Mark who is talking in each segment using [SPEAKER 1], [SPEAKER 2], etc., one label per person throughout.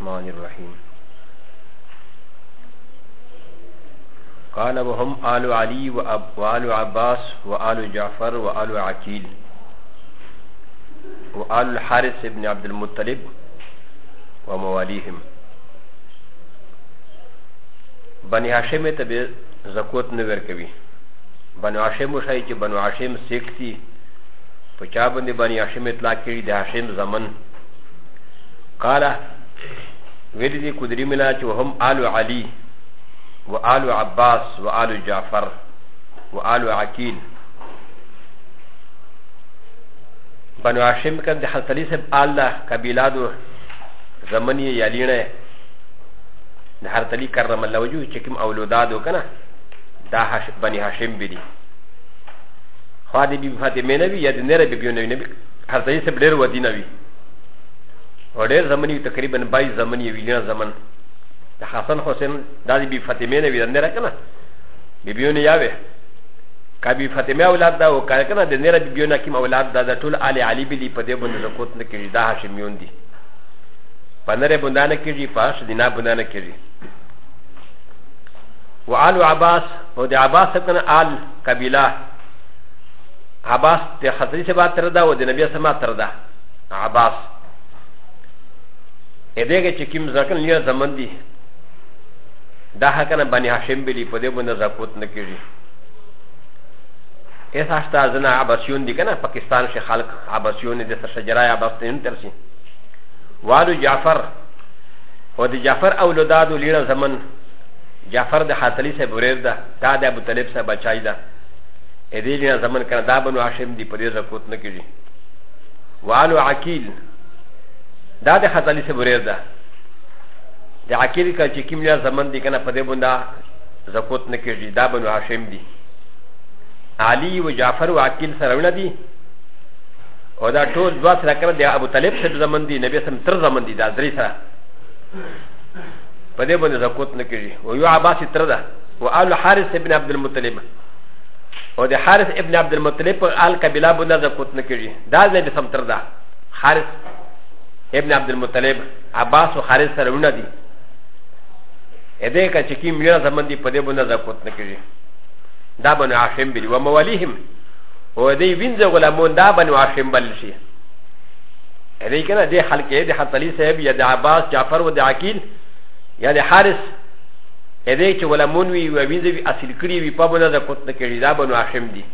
[SPEAKER 1] الرحمن الرحيم قال وهم آل علي وآل عباس وآل جعفر وآل عكيل وآل الحارث بن عبد المطلب ومواليهم بني هاشم ته زکوت نه ورکوي بنو هاشم وشای چې بنو هاشم سیکتی په چا باندې بني هاشم اطلاع کړي د هاشم زمن قاله ویلی دی کدری ملا چې وهم آل علی و آل عباس و آل جعفر و آل عقیل بنو هاشم کم د حسلی صاحب آل ده قبیله دو زمن یې یالینه د هرتلی کرم الله وجو چې کوم اولودادو کنه دا هاش بنی هاشم بری خو دې بی فاطمه نبی یا د نره بی بی نبی هرتلی صاحب ډیر ودی نبی ډېر زمن وي تقریبا بایس زمن وي ویلینا زمن د حسن حسین دا د بي فاطمې نه وي نه کنه بیبیونه یاوې کا بي فاطمې اولاد دا او کا کنه د نه بیبیونه کیم اولاد دا د ټول علي علي بلی په دې باندې زکوت نه کیږي دا هاشمیون دي پنره بندانه کیږي پاش دینا بندانه کیږي وعلو عباس او د عباس کنه آل قبيله عباس ته حضرت سبا تردا او د نبي سما تردا عباس ا د ه ک چې کوم ځکن لیا زمن دی دا حکنه باندې هاشم بلی په دې باندې زکوت نه کیږي اس هاشتا زنه عباسیون دي کنه پاکستان شي خلق عباسیون دي سر شجرای عباسیون ترسي والو جعفر او د جعفر اولاداد لیړه زمن جعفر د حاتلی سه بوریر ده دا د ابو طالب سه بچای ده ا دې لیړه زمن کنه دا بنو هاشم دی په دې زکوت نه کیږي والو عقیل دا د خزاني سه بریز ده د عقیدې کله چې کیمیا زمن دي کنه په دې بوندا زکوت نه کېږي دا بنو هاشم دي علي او جعفر او عقیل سره ونه دي او دا ټول دوا سره کنه د ابو طالب سره زمن دي نبی سم تر زمن دي دا درې سره په دې باندې زکوت نه کېږي او یو عباس تر ده او آل حارث ابن عبد المطلب او د حارث ابن عبد المطلب آل قبيله بوندا زکوت نه کېږي دا نه سم تر ده حارث ابن عبد المطلب عباس و خالد سره ونه دي ا دې کا چې کی میرا زمن دي په دې باندې زکوت نه کیږي دا بنو عاشم بلی و مواليهم و دې وینځ غلامون دا بنو عاشم بل شي ا دې کنه دې خلک دې حتلی صاحب یا د عباس جعفر و د عقیل یا د حارث ا دې چې غلامون وی و وینځ وی اصل کړی وی په باندې زکوت نه کیږي دا بنو عاشم دي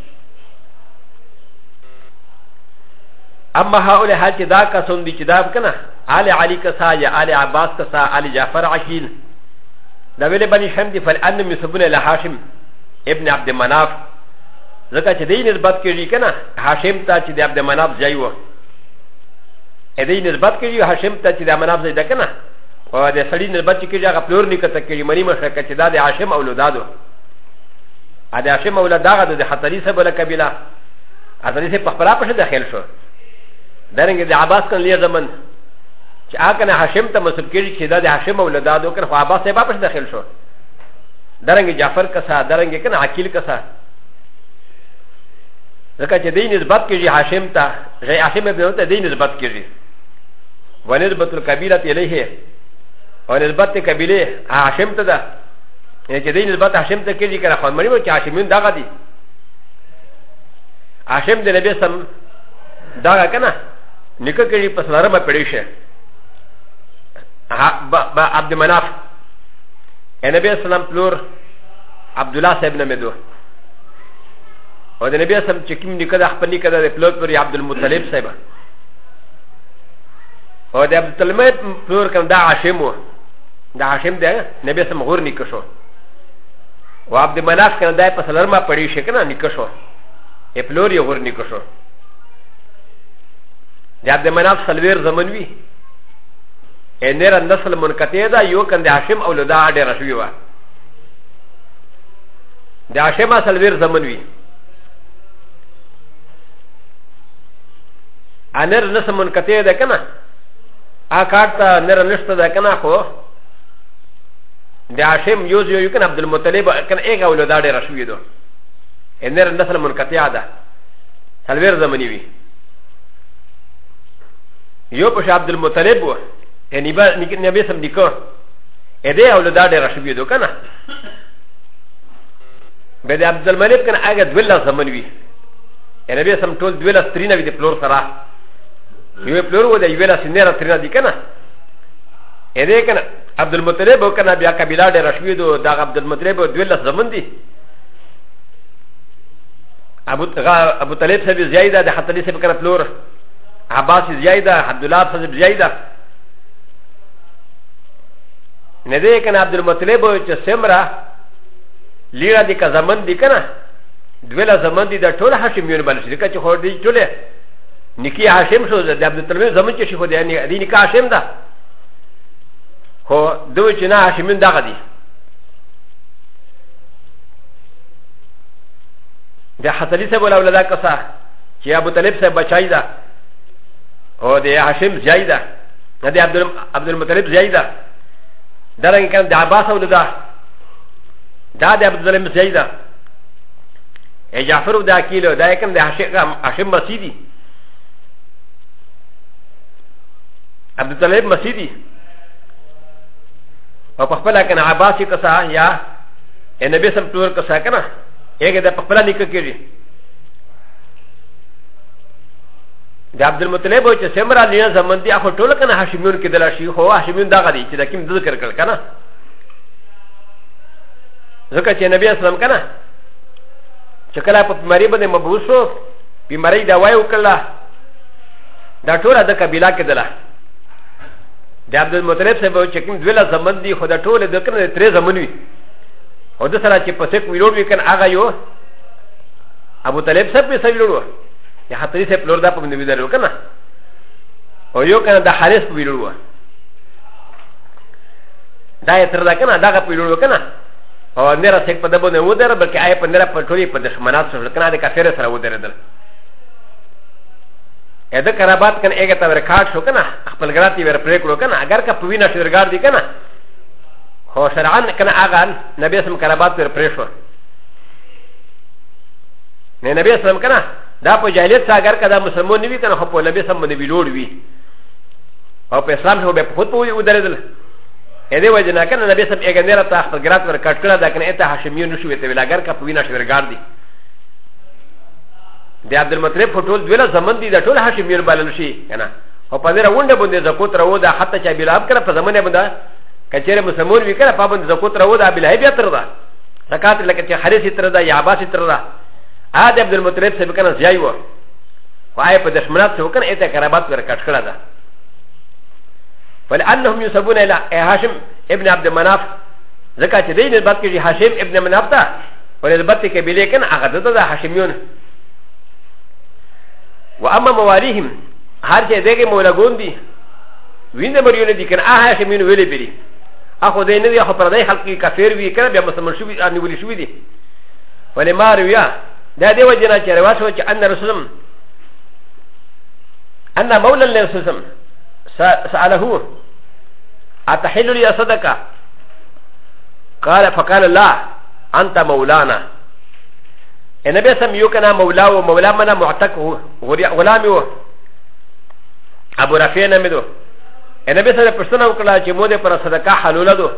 [SPEAKER 1] اما هؤلاء هل تدا كسون دي تداب كنا آل علي كسا يا آل عباس كسا آل جعفر عشيل نويل بني حمد فالأنم يسبون إلى هاشم ابن عبد مناف ذكا تدي نسبت كري كنا هاشم تا تدي عبد مناف جايوه ادي نسبت كري هاشم تا تدي عبد مناف زيدا كنا و د سړي نسبت چې کېږي هغه پلور نکته کوي منی مخه چې دا د هاشم اولادادو ا د هاشم اولاد هغه د حتري سره بل قبيله حتري سره په خپل پښه داخل شو ダレンゲでアバスカンリアザマンチアカナハシェムタマスキリチダデハシェムウルダドカファバセバプシダヘルショダレンゲジャファルカサダレンゲカナアキルカサだから、ディーニズバッキリハシェムタ、ジャーシェムブノタディーニズバッキリ。ワネズバトルカビラティレヘ。ワネズバティカビレ、ハシェムタダ。ディーニズバタハシェムタケリカラファンマリモチハシェムダガディ。ハシェムデレベサムダガカナ。ニカケリパスラマペリシェバアブデマナフエネベスランプルアブドゥラセブナメドウデネベスランチキムニカダハパニカダレプロプリアブドゥルムタレブセバウデアブドゥルメプルカンダアシェムダアシェムデネベスランゴーニカショウアブデマナフカンダイパスラマペリシェケナニカショウエプロリオゴーニカショウでアブデマナフサルウェルザマンウィエネランダサルモンカテダヨーカンデアシェムアウルダーデラシュワでアシェマサルウェルザマンウィアネランダサモンカテダカナアカタネランダサダカナホでアシェムヨズヨーカンアブデルモテレバカンエガウルダーデラシュウィドエネランダサルモンカテダサルウェルザマンウィよくしゃべるもたれぼう。えにばにきねべさんにこ。えであうだでらしびどかな。べであぶるまれかなあがどらさまにび。えねべさんとどらすりなびでプロさら。よくプロでゆべらしねらすりなびかな。えでかな。アブルモテレボかなびあかびらでらしびどだがアブルモテレボどらさまに。アブタレブセビジャイダでハタリセブカナプロー。عباس زياده عبد الله صاحب زياده ندى كان عبد المطلب سمرا ليرا دي كزمن دي كنا دولا زمن دي دا طول هاشم يون بلش دي كا چخور دي چوله نكي هاشم شو دي عبد المطلب زمن چشي خود يعني دي نكا هاشم دا هو دو چنا هاشمين دا غدي دا حتلي سبولا ولا دا كسا چه ابو طلب سب بچاي دا او د هاشم ځای ده نه د عبدالمطلب ځای ده دا رنګ کان د عباس او ده دا د عبدالظلم ځای ده ای جعفر او د عقیل او دا کوم د هاشم مسیدی عبدالمطلب مسیدی او په خپل کنه عباس کسا یا نبی سم تور کسا کنه یګه د خپل نکړه کېږي د عبدالمطلب او چې سمرا لینا زمن دی اخو ټول کنه هاشمیون کې دلا شي خو هاشمیون دا غدي چې د کوم ذکر کړ کنه ځکه چې نبی اسلام کنه چې کله په مری باندې مبوس شو بیماری دا وایو کله دا ټول د قبیله کې دلا د عبدالمطلب صاحب او چې کوم دویلا زمن دی خو دا ټول د کنه ترې زمن وي او د سره چې پسې کوی روډ وکړ هغه یو ابو طالب صاحب یې سوي لورو やはりせプロダプミビデオかなおよかなだハレスプビルワダイエットだかなだがプリルワかなおねらせパダボネウダーバキアイパネラパトリパデシマナスルカナデカフェレスラウダーダエデカラバッカンエゲタウェカーショカナアパルグラティウェプレクロカナアガカプウィナシュルガーディカナホシャランカナアガンナビアスムカラバットウェプレシュネナビアスムカナ دا په جاهلیت سره اگر کدا مسلمان نوي کنه خو په لبه سم باندې ویلوړ وي او په اسلام شو به په خود پوي ودرېدل اې دې وجه نه کنه نبی سم اګنې را تاسو ګرات ور کټ کړه دا کنه اته هاشمیو نشو ویته ویل اگر کا پوینا شورګار دي د عبد المطلب فټول دویله زمن دي د ټول هاشمیو بلل شي کنه او په دې راونډه باندې زکوت راو دا حتی چې بلا اب کړه په زمنه باندې کچېره مسلمان وی کړه په باندې زکوت راو دا بلا بیا تر دا زکات لکه چې خریص تر دا یا عباس تر دا アデブルモトレッセブカナジャイワファイプデスマナツウカンエテカラバトルカカラダファルアンドミューサブネラエハシムエブナブデマナフザカチディネバキジハシムエブナマナフタファルバティケビレケンアガダダハシミュンワアママワリヒムハチデゲモラゴンディウィンデブリューネディケンアハシミュンウィリビリアホデネディアホパラディハキカフェルビーカラビアマサマシュビアニウィリシュビディファルマリウィアだではじなちゃらわそうちゃんなるすん。あんなもらんれすん。さあらほう。あたへるやさだか。かれ、ファカラ、あんたもらな。えなべさみよかなもらう、もらまなもたく、おらみを。アブラフェナメド。えなべさでプスナウクラチモデパラサダカハルラド。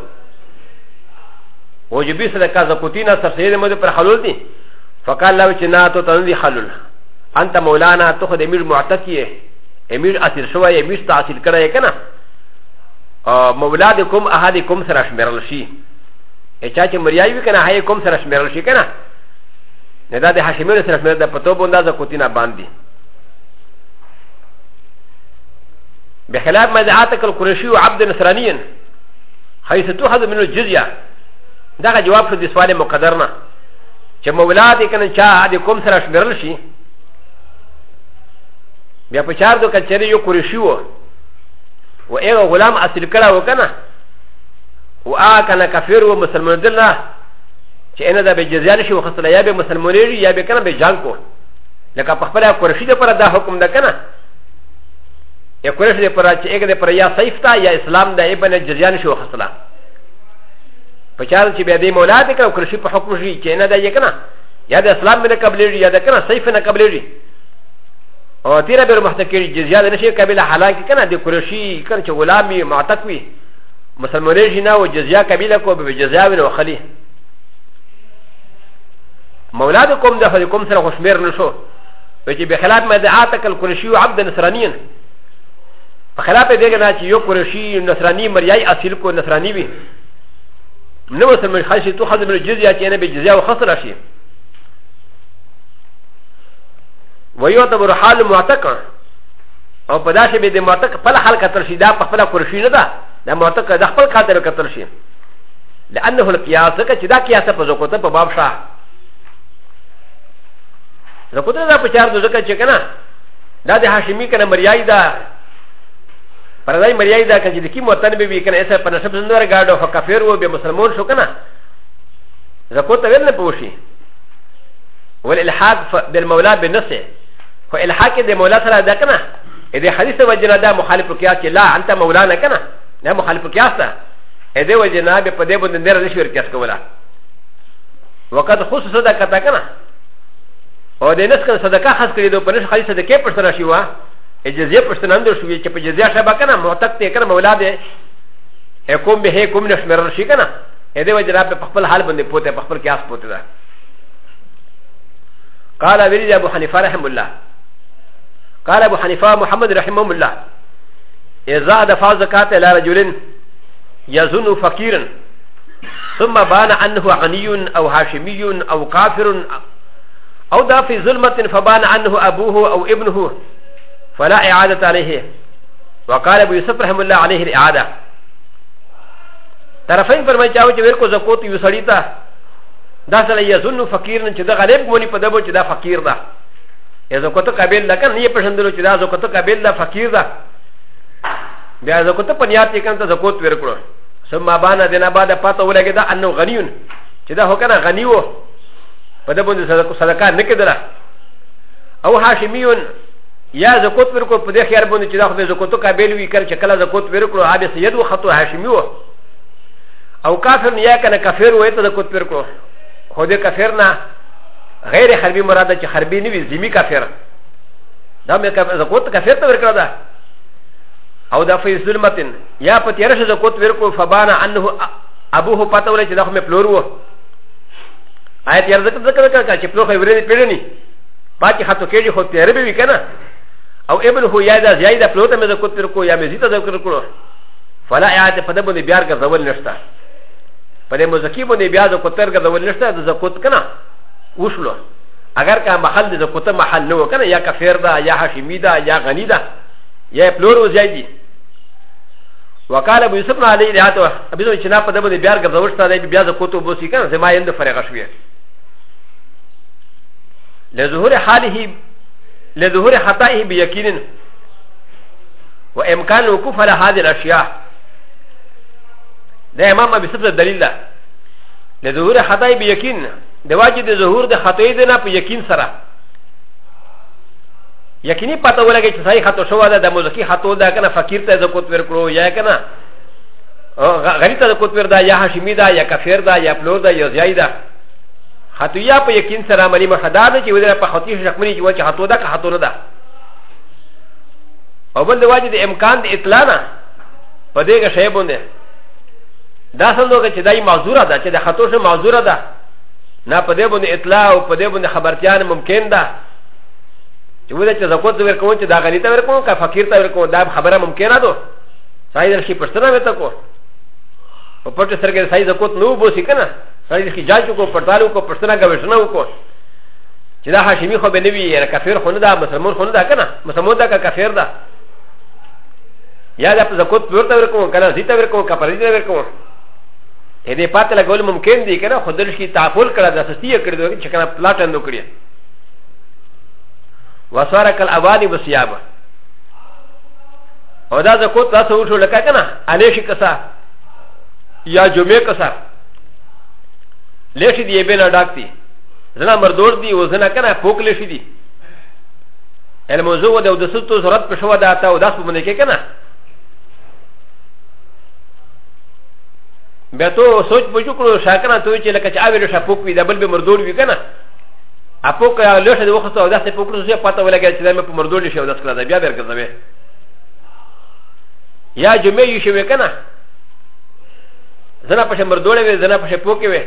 [SPEAKER 1] おじびさだかざこてなさせるもでパラハルディ。فقال له چې نه ته تنزي حلل انت مولانا ته خو د امیر معتق یې امیر اصل شوی امیر تحصیل کړی که نه مولا د کوم احد کوم سره شمیرل شي چا چې مریای وي که نه هغه کوم سره شمیرل شي که نه نه دا د هاشمیرو سره شمیرل د پتو بنده د کوتینه باندې بخلاف ما دعاتك القرشي وعبد نصرانيا حيث تؤخذ منه الجزيه ده جواب في السؤال مقدرنا چې مولا دې کنه چا دې کوم سره شمیرل شي بیا په چار دو کچری یو قریشی و و ایغه غلام اصل کړه و کنه و آ کنه کافر و مسلمان دل نه چې انه دا به جزیان شي وخصله یا به مسلمانې یا به کنه به جان کو لکه په خپل قریشی دې پر دا حکم ده کنه یا قریشی دې پر چې ایغه دې پر یا سیف تا یا اسلام دې بنه جزیان شي وخصله パチャルチベデモラディカクルシパホクジーチェナダヤカナヤダスラムネカブリヤダカナセフェナカブリオティラベルマテキリジヤダネシカビラハラキカナディクルシーカンチョウラミマタクウィマサムレジナウジヤカビラコブジヤウィノハリマウラドコムダファリコムサラホスメルノショウジベヘラマデアタカルクルシュアブデンスラニアンパヘラペディガナチヨクルシーナスラニマリアイアシルコナスラニビ ن و س م ن خشي تو خدم الجزيه كان بجزيه وخسر شيء ويعتبر حال معتقا او پداشي به د معتق په حال کتر شي دا په خپل کرشي نه ده د معتق د خپل خاطر کتر شي لانه القياس که چې دا قياس په زکوته په باب شاه زکوته دا په چار د زکه چې کنه دا د هاشمي کنه مریای ده パラダイマリアイダーカジリキモタンビビキンエサパナシャブンドラガードファカフェルウビムスルモンショカナザコタウェルネポシウェルハーフデルモラビナセフェルハキデモラサラダカナエデハリサワジナダモハリプキアチラアンタモラナカナナモハリプキアサエデワジナビパデボデンデラシュルキャスコラウカドホスダカタカナ و د نسخه صدقه خاص کړي د پرش خالص د کې پر سره شي وا جزيه پشتنان دو شوي چې په جزيه شبا کنه موتک ته کنه مولا دې کوم به کوم نشمرل شي کنه دې وجرا په خپل حال باندې پوته په خپل قياس پوته ده قال وريد ابو حنيفه رحم الله قال ابو حنيفه محمد رحمه الله اذا دفع زكاه الى رجل يظن فقيرا ثم بان انه غني او هاشمي او كافر او دا في ظلمه فبان انه ابوه او ابنه فلا إعادة عليه وقال ابو يوسف رحمه الله عليه الإعادة طرفين فرمي چاو چې ورکو زکوت یو سړی ته دا سره یظن فقیر نه چې دا غریب مونی په دبو چې دا فقیر ده یا زکوت قابل لکه نه یې پښندلو چې دا زکوت قابل ده فقیر ده بیا زکوت په نیات کې کنه زکوت ورکړو ثم بانا دنا بعد پاتو لګه دا انه غنیون چې دا هو کنه غنی وو په دبو صدقه نه کېدله او هاشمیون やぞこつるこぷでひゃぼにちだほでぞことかべるいからちかざことべるこはべせやどはとはしみを。あおかふんやかなカフェルウェイトだことべるこ。ほでかフェルナ。غير حربي مرادا چه حربي نوي زمي كافر دا مې زکوت کافر ته ورکړه دا او دا فی ظلمتن یا په تیر شه زکوت ورکو فبانا انه ابوه پته ولې چې دا مې پلور وو آیت یې ذکر ذکر کړه چې پلور خبرې پیړنی پاتې خاتو کېږي خو تیر به وی کنه او ابن هو یادا زیادا پلوته مې ذکر تر کو یا مې زیادا ذکر کړو فلا اعاده په دبن بیا ګرځول نشته په دې مزکی باندې بیا ذکر تر ګرځول نشته د ذکر کنه وشلو اگر کا محل د ذکر محل نو کنه یا کفیر دا یا هاشمی دا یا غنی دا یا پلور و زیادی وقال ابو یوسف علی رحمته ابي ذو چنا په دبن بیا ګرځول شته بیا ذکر تو بوسی کنه زما یند فرغ شوی لظهور حاله لظهور خطائه بيقين وامكان الوقوف على هذه الاشياء ده امام ابي سبت الدليل ده لظهور خطائه بيقين ده واجد ظهور ده خطائه ده نه په یقین سره یقیني پته ولګي چې صحیح خطو شو ده د مزکی خطو ده کنه فقیر ته زکوت ورکړو یا کنه غریب ته زکوت وردا یا هاشمی ده یا کفیر ده یا پلو ده یا زیای ده ハトヤパヤキンサラマリマハダダチウダパハティシャクミリワチハトダカハトナダオブルワジデエムカンデエトラナパデガシェボンデダサンドガチダイマズラダチダハトシマズラダなパデボンデエトラオパデボンデハバティアンムムケンダチウダチザコツウェコンチダガリタウェコンカファキルタウェコンダハバラムケナドサイダシプスタナメタコパパチサルゲサイザコツノブシケナ سړی حجاج وکړو پړتال وکړو پښتنه گوېشنه وکړو چې دا هاشمي خو به نه وي یاره کافر خو نه ده مسلمان خو نه ده که نه مسلمان ده که کافر ده یا دا په زکوت پور ته ورکوم که نه زی ته ورکوم که پردي ته ورکوم هدې پاتې لګول ممکن دي که نه خو دلش کې تعفل کړه دا سستي یې کړې ده چې که نه پلاټ اندو کړې وسواره کل اوادي وسیابه او دا زکوت تاسو وشو لکه که نه علیشي کسه یا جمعې کسه لشي دي يبين اداكتي زنا مردور دي وزنا كنا فوق لشي دي الموضوع ده ودسلتو زرط بشوا داتا وداس بمنكي كنا بیا تو سوچ بوجو کړو شاکنه ته چې لکه چې اویل شپوک وي دبل به مردول وي کنه اپوک لوشه د وخت او داسې پوکړو چې پاته ولګي چې دا مې په مردول شي او داس کړه دا بیا برګرځوي یا جمعې شي وکنه زنا په مردول وي زنا په پوکې وي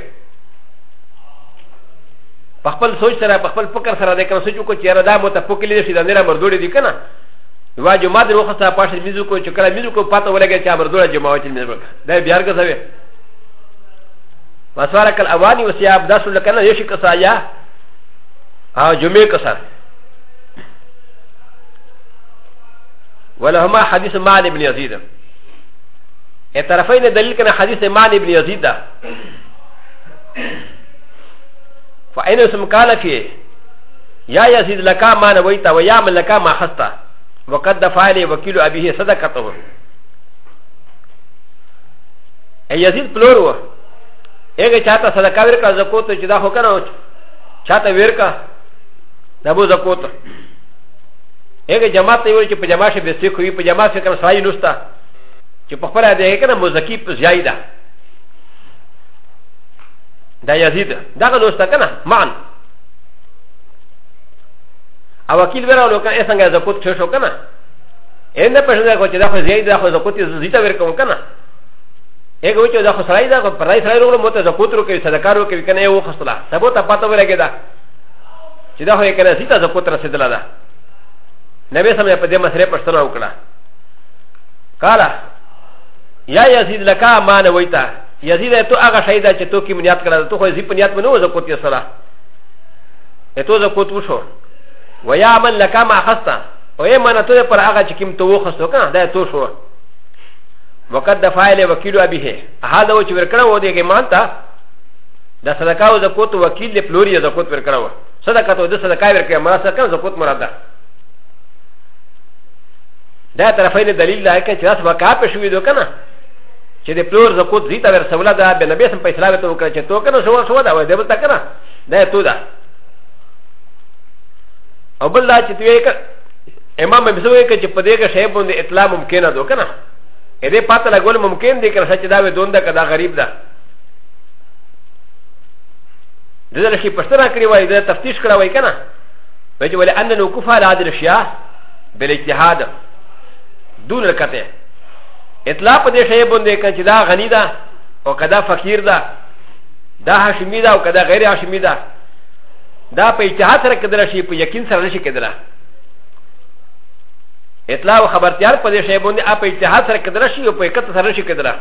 [SPEAKER 1] パパルソーチャー、パパルポカサラデカンソチュコチェラダモタポキリシダネラマドリディカナ。ワジョマドロハサパシミズコチュカラミズコパトウレゲチャマドラジョマウチミズコ。ダビアガザウェイ。マサラカアワニウシアブダスウレカナヨシカサヤアジョメカサ。ولهما حديث مال ابن يزيد الطرفين دليل كان حديث مال ابن يزيد فاين سمكانك يا يزيد لك ما نويت ويا من لك ما خست وقد دفع لي وكيل ابيه صدقته اي يزيد بلورو ايه چاہتا صدقہ ورکا زکوت چدا ہو کنا چاہتا ورکا نبو زکوت ايه جماعت ته ویل چې په جماعت شي به څه کوي په جماعت کې کوم سړی نوستا چې په خپل دې کې نه مزکی په ځای ده دا يزيد دا غلو استكنا معن او وكيل ورا لو كان اسنگ زكوت شو كنا ان ده پشن کو چدا خو زيد دا خو زكوت زيتا ور کو كنا اګه وچو دا خو سړی دا پرای سړی ورو مت زكوت رو کوي صدقه رو کوي کنه یو خصلا سبو ته پاتو ورګه دا چدا خو کنه زيتا زكوت رسیدلا دا نبی سمې په دې مسره پښتنه وکړه قال يا يزيد لك ما نويته やじでとあがしゃいだちときみやからとこじぷにゃとのぞこてさら。えとぞこてしょ。わやまんらかまはた。おやまなとでパラガチキムとおはそか、だとしょ。わかったファイルはキルアビヘ。あはだおちゅうからおでげまんた。ださだかおぞこてわきりでプロリアぞこてからお。さだかとでさだかいやまらさかんぞこてもらった。だたらファイルでりらけちらすわかあぺしゅうどかな。چې د پلور زکوت زیته ورسوله ده به نبی سم په اسلام ته وکړه چې تو کنه شو شو دا وای دې وتا کنه دا تو ده او بل دا چې توی ک امام مې سوې ک چې په دې کې شی باندې اطلاع ممکن نه دو کنه ا دې پاته لګول ممکن دي کنه چې دا و دوند کدا غریب ده دې لکه پښتنه کړی وای دا تفتیش کړه وای کنه وجه ولأن نوقف على هذه الأشياء بالاجتهاد دون الكتاب اطلاع په دې شی باندې کچ دا غنی ده او کدا فقیر ده دا هاشمی ده او کدا غیر هاشمی ده دا په اجتهاد سره کېدل شي په یقین سره نشي کېدل اطلاع او خبرتیار په دې شی باندې په اجتهاد سره کېدل شي او په یقین سره نشي کېدل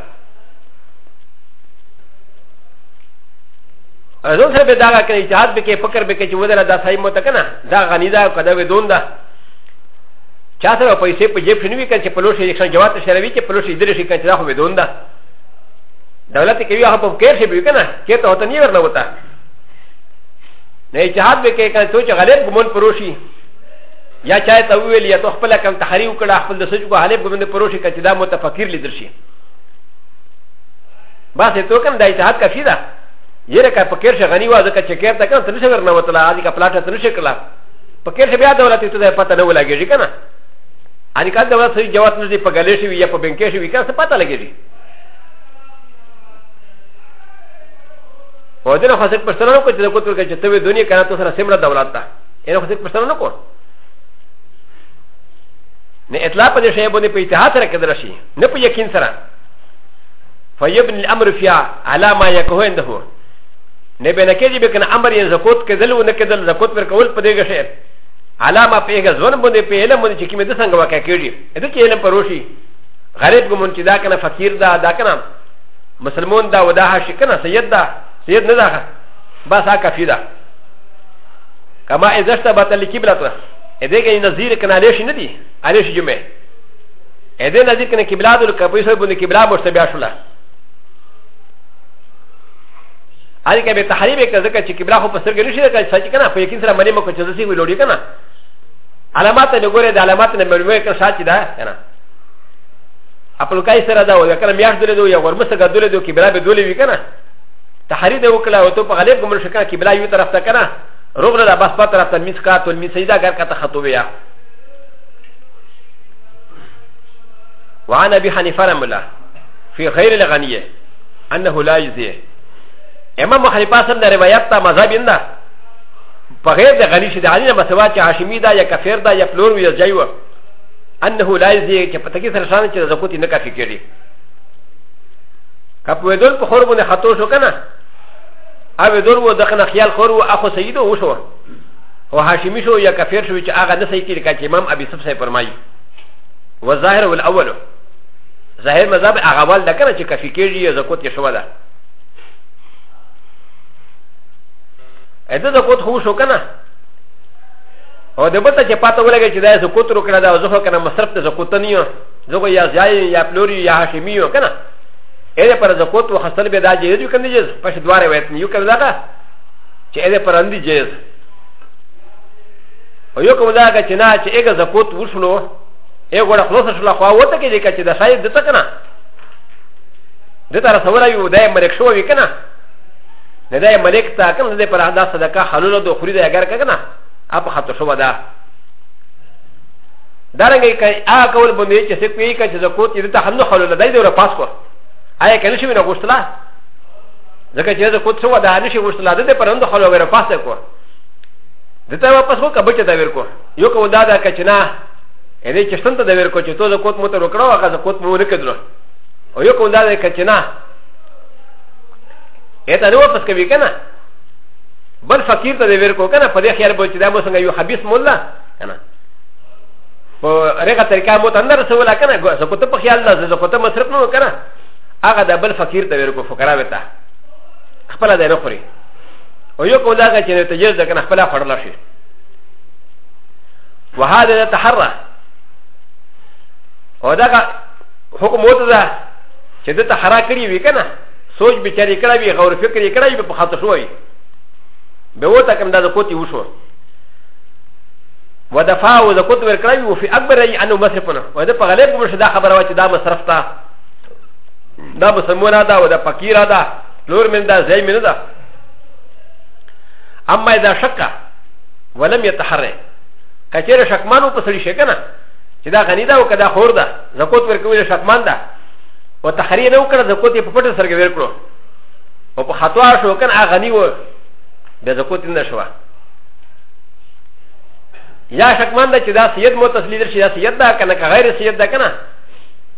[SPEAKER 1] ازون سره به دا کړي اجتهاد به کې فکر به کې چې ودره دا صحیح مو تکنه دا غنی ده او کدا ودون ده チャーターをパイセプジェプシュニカンチェプロシーシャンジャワタシャラビチェプロシーディシカンチラホベドンダダウラテキヤハポケーシブユカナケトウタニワナウタネチャーベケカントチャガレブモンプロシーやチャータウエリアトフパラカンタハリウカラフルデスジュガハレブモンプロシーカチダモタファキリデシーバセトカンダイタハカフィダヤレカポケーシャガニワザカチェケータカントリシャガナウタラアディカプラタトリシャカラポケーシャビアダウラティトゥダパタナウラゲジカナアニカダワセジャワツディパガレシビヤパベンケシビカサパタレギリ。و د ن ه حسن پرسنو کو چې د کوتل کې چې ته دنیا کنه تاسو سره سیمره دولت تا اینو حسن پرسنو کو نه اطلاع په دې شی باندې په اتحاد سره کېدل شي نه په یقین سره فیبن الامر فیا علی ما یکوه انده نه به نه کېږي به کنه امر یې زکوت کېدل و نه کېدل زکوت ورکول په دې کې شی علامه په هغه ځوان باندې په علم باندې چې کومه د څنګه واقع کیږي دا کې علم پروشي غریب ګمون چې دا کنه فقیر دا دا کنه مسلمان دا ودا هاشي کنه سید دا سید نه دا بس هغه کافی ده کما ازشت بتل قبله ته دې کې نذیر کنه علیش نه دی علیش جمعه دې نذیر کنه قبله د کپوی سره باندې قبله مرسته بیا شولا هغه به تحریب کړه ځکه چې قبله خو په سرګل شي دا چې کنه په یقین سره باندې مکو چې ځسي وی لوړی کنه علامات نه ګوره د علامات نه معلومه کړه ساتي دا کنه خپل کای سره دا ولا کنه میاش دله دو یا ورمسه ګدله دو کبلا به دولې وی کنه تحرید وکړه او ته په غالب ګمل شکه کبلا یو طرف ته کنه روغله د بس په طرف ته مسکا تل می سیدا ګر کته خطو بیا وعن ابي حنيفه رحمه الله في غير الغنيه انه لا يزيه امام حنيفه سره روایت تا مذهب انده فغير ذا غني شد علينا مسوات يا هاشمي دا يا كفير دا يا فلور ويا جايوه انه لا يزي كفتكي سرشان شد زكوتي نكافي كيري كابويدول بخوربون خطو شو كنا اويدول ودخنا خيال خورو اخو سيدو وشو هو هاشمي شو يا كفير شو اغا نسي كيري كاتي امام ابي سبسي فرماي والظاهر والاول ظاهر مذهب اغوال دا كنا شي كافي كيري يا زكوتي شو ده ا د د کوت خو شو کنه او د بل ته چې پاته ولګي چې دا ز کوت رو کړه دا زه خو کنه مصرف ته ز کوت نه یو زه خو یا ځای یا پلوري یا هاشمی یو کنه ا دې پر ز کوت و حاصل به دا جې دې کنه جز پښ دواره وایت نه یو کنه دا چې ا دې پر اندي جز او یو کوم دا چې نه چې اګه ز کوت وښلو ا ګوره خلاص شو لا خو وته کې دې چې دا شاید دته کنه دته را سوال یو دای مرک شو وی کنه ن د ا ملک تا کم د پر احدا صدقه حلول دو خرید اگر کنا اپ خط شو دا دارنګ کای ا کول بندې چې سپې کا چې زکوت دې ته حلول حلول دای دوره پاس کو آیا کنه شو نه غوښتلا ځکه چې زکوت شو دا نشي غوښتلا دې پر اند حلول غره پاس کو دته واپس کو کبچ دا ور کو یو کو دا دا کچنا ا دې چې څنګه دا ور کو چې تو زکوت مو ته وکړو هغه زکوت مو نه کړو او یو کو دا دا کچنا ا ت ا ن و ا ف س ك ب ي ك ن ا بل فقير تدي ويركو كنا فدي خيار بوچ دا مو سنگ يو حبيس مولا كنا ف رغا طريقه مو تندر سولا كنا زو كنت بخيال لا زو كنت مصرف نو كنا اغا دا بل فقير تدي ويركو فقرا وتا خپل دا نخري او يو کولا گچ نه تجر دا كنا خپل خړلا شي وهذا تحرى او دا حكم وتا چې دا تحرا کړی وی کنه سوچ بچاري کړه وي غور فکر یې کړه وي په خاطر شوی به وته کوم دا د کوتي وشو ودفاع و د کوت ور کړی او فی اکبر ای انه مصرفنا و د په غلیب مشه دا خبره و چې دا مصرف تا دا مسمونه دا و دا فقیره دا لور من دا زی من دا اما اذا شک ولم يتحرى کچیر شکمانو په سړي شکنه چې دا غنی دا او کدا خور دا زکوت ور کوي شکمان دا و ت ح ر ي ر و ك ر ز ك و ت ي ب ب ت س ر ج و ي ر ك ر و و ب خ ط و ا ش و ك ن ا غ ن ي و ب ز ك و ت ي ن ش و ا يا ش ك م ا ن د ا ك د ا سيد م ت س ل ي د ر ش ي د ا سيد دا كنا كغير سيد دا كنا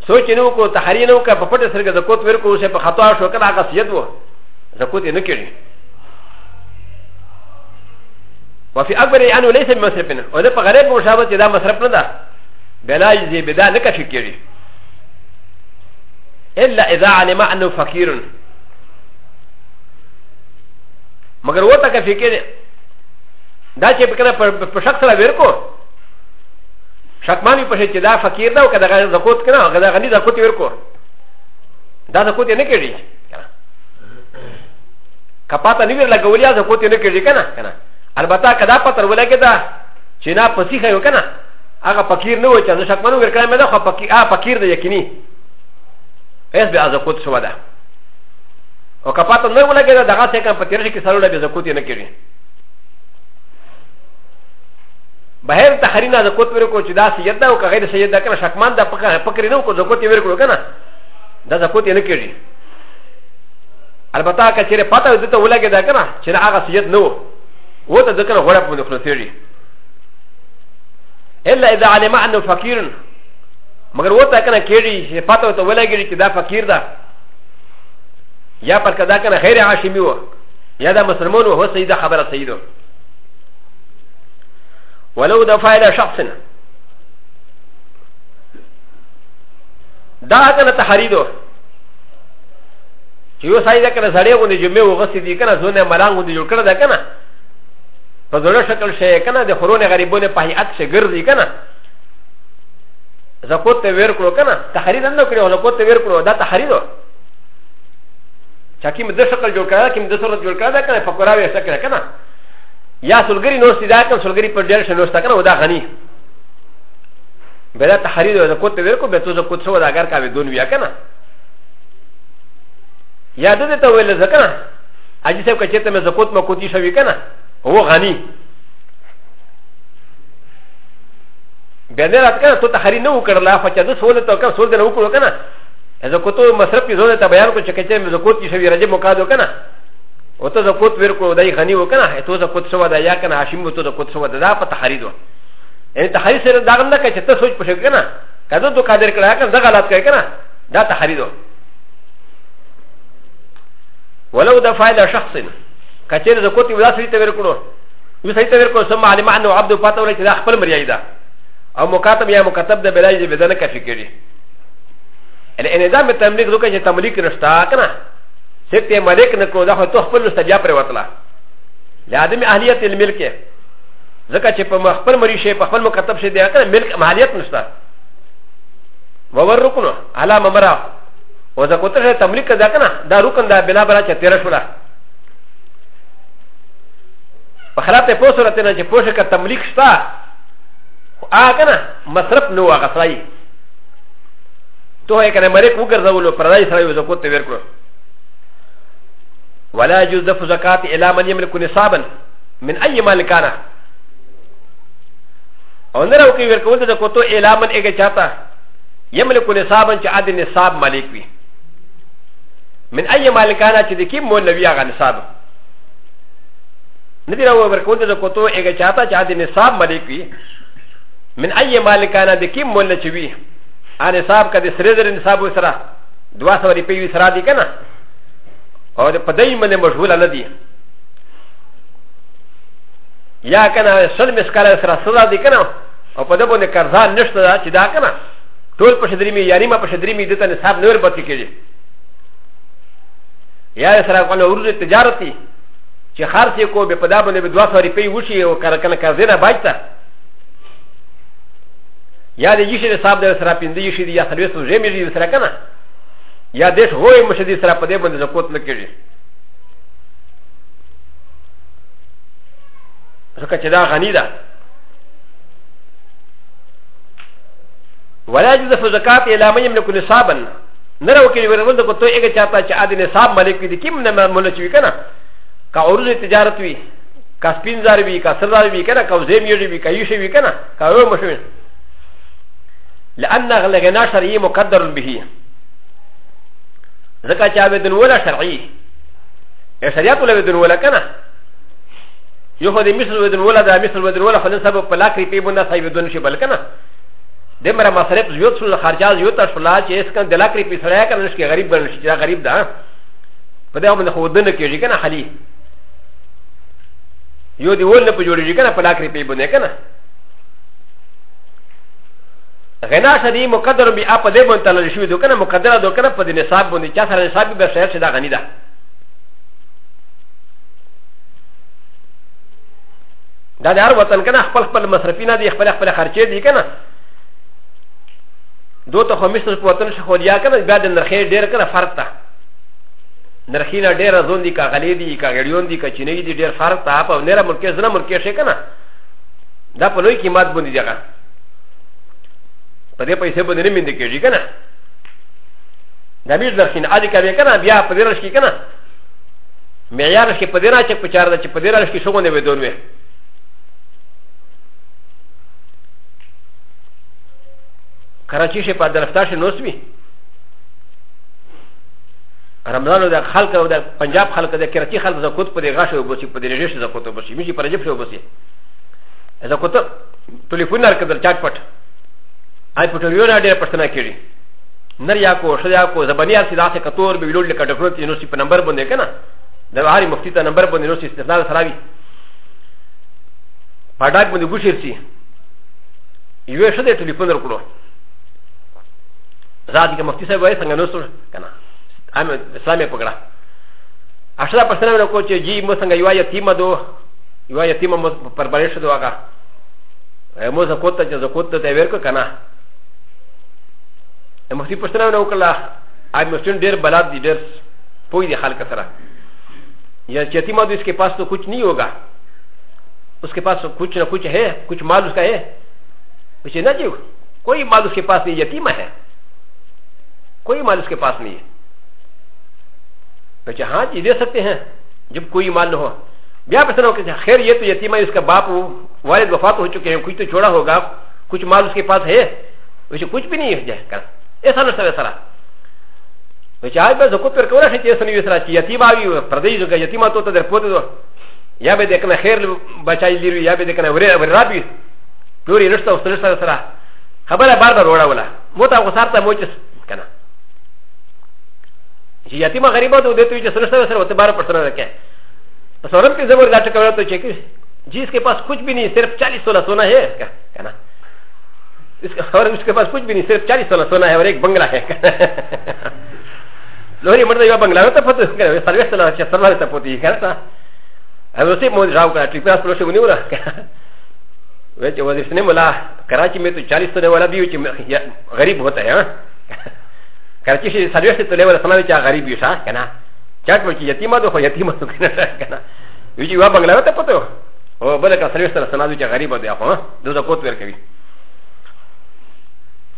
[SPEAKER 1] سوچ نو كو ت ح ر ي ر و ك ب ب ت س ر ج ز ك و ت و ي ر ك و ش ب خ ط و ا ش و ك ن ا غ سيد و ز ك و ت ي ن ك ر ي وفي أ ك ب ر ا ن و ليس بمسرفنا و ذ ا غير مشابه ا ل ى مسرفنا دا بلا يزيد بدا نكشكري إلا إذا علم أنه فقير مگر وہ تک فکر دا چې په کنه په شخص را ورکو شکمانی په چې دا فقیر دا او کدا غنی زکوت کنه او کدا غنی زکوت ورکو دا زکوت نه کړی کپاته نه ویل لګولیا زکوت نه کړی کنه کنه البته کدا پتر ولګی دا چې نه پسیخه یو کنه هغه فقیر نه و چې شکمنو ورکړم دا خو فقیر آ فقیر دی یقیني اس بیا زکوت شو ده او کپا ته نه ولګي دا هغه څه کم پتیر شي کې سره بیا زکوت نه کړي بهر تحرینا زکوت ورکو چې دا سید ده او غیر سید ده کنه شکمان ده پکې پکې نه کو زکوت ورکو کنه دا زکوت نه کړي البته که چیرې پته دته ولګي دا کنه چې هغه سید نه وو وته ذکر غوړه په خلاصېږي الا اذا علم انه فقير مگر و تا کنه کېږي چې پته ته ولګېږي چې دا فقیر ده یا پر کدا کنه غیر هاشمي و یا دا مسلمان و هو صحیح ده خبره صحیح ده ولو دفع إلى شخص دا کنه تحریدو چې یو سړی دا کنه سړی غوندې جمعې وغسې دي کنه زونه ملان غوندې جوړ کړه ده کنه په زړه شکل شي کنه د خورونه غریبونه په هیئت شي ګرځي کنه ザコテウェルクロケナ、タハリダンドクロ、ザコテウェルクロ、ダタハリド。チャキムデシャカジョカ、キムデシャカジョカ、ダカナ、ファコラビアサカナ。や、ソルグリノシダカン、ソルグリプジェルシャノスタカナ、ウダハニ。ベラタハリド、ザコテウェルクロ、ベトザコツオダガカビドンビアカナ。や、デデタウェルザカナ。アジセカチェテメザコトマコティシャビカナ。ウォーハニ。بیا نه راځه ته ته هری نه وکړلا فچا د سوله ته کا سوله نه وکړو کنه زه کوته مصرف کې زونه ته بیان کو چې کچې زه کوتی شوی رجب مقادو کنه او ته زه کوت ور کو دای غنی وکنه ته زه کوت سو دا یا کنه هاشم ته زه کوت سو دا په تحرید و یعنی تحرید سره دا غنده کچې ته سوچ پښه کنه کله ته قادر کړه کنه دا غلط کړه کنه دا تحرید و ولو د فائدہ شخص کچې زه کوتی ودا سړي ته ور کړو یو سړي ته ور کړو سم عالم انه عبد پاتو لري دا خپل مریای ده او مکاتب یا مکاتب د بلای د بدن کافی کړي ان انظام تملیک دوکه چې تملیک رشتا کنه سته ملک نه کو دا ته خپل استجاب پر وتلا لادم اهلیت الملک ځکه چې په خپل مری شي په خپل مکاتب شي دی کنه ملک مالیت نشته وور رکنو علا ممرا و ذا کوتر تملیک دا کنه دا رکن دا بلا برا چې تیر شولا په خلاف ته پوسره ته نه چې پوسه کا تملیک شته هغه نه مصرف نو هغه سړی ته یې کنه مریک وګرځولو پردای سړی یو زکات ته ورکړو ولا يجوز دفع زكاة إلى من يملك نصابا من أي مال كان او نه راو کې ورکول د کوتو اعلان یې چاته يملك نصابا چې عادي نصاب مالک وي من اي مالکانا چې د کی مولوی هغه نصاب نه دی راو ورکول د کوتو یې چاته چې عادي نصاب مالک وي من اي مالكانا د كيم مولا چوي ان حساب کده سره در حساب وسرا دوا سو رپی وسرا دي کنه او د پدای منه مشغول نه دي یا کنه سل مسکاله سره سزا دي کنه او په دبونه قرضا نشته دا چې دا کنه ټول په شدري می یاري ما په شدري می دته حساب نور پتی کېږي یا سره کنه ورته تجارتي چې خرڅ کو به پدا باندې دوا سو رپی وشي او کنه کنه قرضه نه باجته やでいしでさぶでさらぴんでいしでやさりそれみじさらかな。やでしょいもしでさらぱでもでのことのきり。そかちだがにだ。ولا يجوز الزكاة إلى من يملك نصابا نرى وكيل ورغل دكتو إيجا شاطا شاطا نصاب مالك دي كم نما مولش بي كنا كأوروز تجارت بي كسبين زار بي كسر زار بي كنا كوزيم يوزي بي كيوشي بي كنا كأوروز مشوين لان غلغنا شرعي مقدر به ذكا جابد ولا شرعي شريعه ولا بدون ولا كنا يهودي مثل بدون ولا دا مثل بدون ولا فلن سبب بلاك ريبي بنا ساي بدون شي بل كنا دمر مصرف زيوت سول خرجاز يوت شلا چه اسكن دلاك ريبي سرايا كنا نشكي غريب بن شي غريب دا فدا من خودن كيجي كنا خلي يهودي ولا بجوري كنا بلاك ريبي بنا كنا غنا شدی مقدر بی اپ دې بنت لری شوی دوکنه مقدر دوکنه په دې نصاب باندې چا سره نصاب به شهر شدا غنی ده دا د هر وطن کنه خپل خپل مصرفی نه دی خپل خپل خرچې دی کنه دو ته خو مشر په وطن شه خوریا کنه بیا د نرخې ډیر کنه فرق ته نرخې نه ډیر ازون دی کا غلې دی کا غړیون دی کا چینی دی ډیر فرق ته په نره ملکې زنه ملکې شه کنه دا په لوی قیمت باندې ځای パディパイセブンリミンディケジガナダミズラシンアディカビカナビアパディラシキガナメヤラシパディラシパチャラシパディラシキソゴネベドンウェカラチシパデラフタシノスミラムダノダハルカウダパンジャブハルカデキラチハルザコトパディガシュウボシパディレジシザコトボシミシパディプシュウボシザコトトリフュナルカデルチャッパッアイプトリオナディアパスナキリ。ナリアコ、シャヤコ、ザバニアシダセカトー、ビルカトフロティノシパナンバーボネケナ。ダワリモフティタナンバーボネノシスナサラビ。パダクムディブシルシー。ユエシャデトリフォンロクロ。ザディカマフティサバイサンガノソケナ。アメサメポグラ。アシャパスナのコチェジー、モサンガユアヤティマド、ユアヤティマモパバレシドワガ。モザコタジャザコタディベルカナ。م س ي پشتنا نو کلا ا م س ت ن دیر بلاد دی درس پوی دی خلق سرا یا چتی ما اس کے پاس تو کچھ نہیں ہوگا اس کے پاس کچھ نہ کچھ ہے کچھ مال اس کا ہے اسے نہ جو کوئی مال اس کے پاس نہیں یتیمہ ہے کوئی مال اس کے پاس نہیں ہے ہاں جی دے سکتے ہیں جب کوئی مال نہ ہو بیا پسند ہو کہ خیر یہ تو یتیمہ اس کا باپ والد وفات ہو چکے ہیں کچھ تو چھوڑا ہوگا کچھ مال اس کے پاس ہے اسے کچھ بھی نہیں ہے ا س ا ن س ر س ر ا و چې آی به زه کو پر کوله شي چې سنوي سره چې یتیم اوی پردې زګه یتیم ته ته در پوتې دو یا به د کنه خیر بچای لري یا به د کنه ورې ورې رابي ټوري رښتا او سره سره خبره بار بار وړه ولا مو ته غسار ته مو چې کنه چې یتیم غریب او دې ته چې سره سره سره وته بار پر سره راکې پس اورم کې زبر دا ټکو ته چې جس کے پاس کچھ بھی نہیں صرف چالیس سولہ سونا ہے اس کا کہنا और उसके पास कुछ भी नहीं सिर्फ चालीस सोना सोना है और एक बंगला है लोहरी मर्द युवा बंगला होता फोटो सर्वे सोना सर्वा रहता पोती ही करता हम उसे मोदी राव का ट्रिपल हॉस्पिटल से नहीं हो रहा वैसे वो इसने बोला कराची में तो चालीस सोने वाला भी गरीब होता है कराची से सर्वे से तो ले वाला सोना चाह गरीब यूसा कहना चाट में यतीमा तो हो यतीमा तो कहना युवा बंगला होता फोटो वो बोले का सर्वे सोना सोना चाह गरीब होता है दो सौ कोत वेर कभी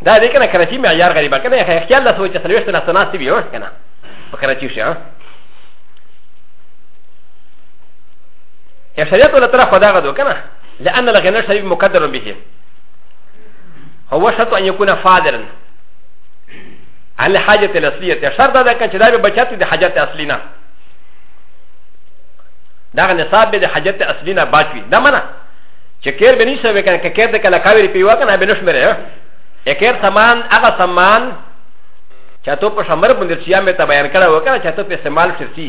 [SPEAKER 1] だでかなからちみあやがりばかねやきゃらそういったセレクションなさなしびよしかな。ばからちしゃ。やしゃやとらたらほだがどかな。لأن الغنى شريف مقدر به هو شرط أن يكون فادرا عن الحاجة الأصلية شرط هذا كان شداب بشرط دي حاجة أصلينا دا نصاب دي حاجة أصلينا باتوي دا منا شكير بنيسا وكان كير دي كلا كاوري بيوا كان بنشمره ا ك ي ر سمان اغا سمان چاتو پا شمر بندر چیا میں تا بیان کرا وکرا چاتو پا استعمال شرسی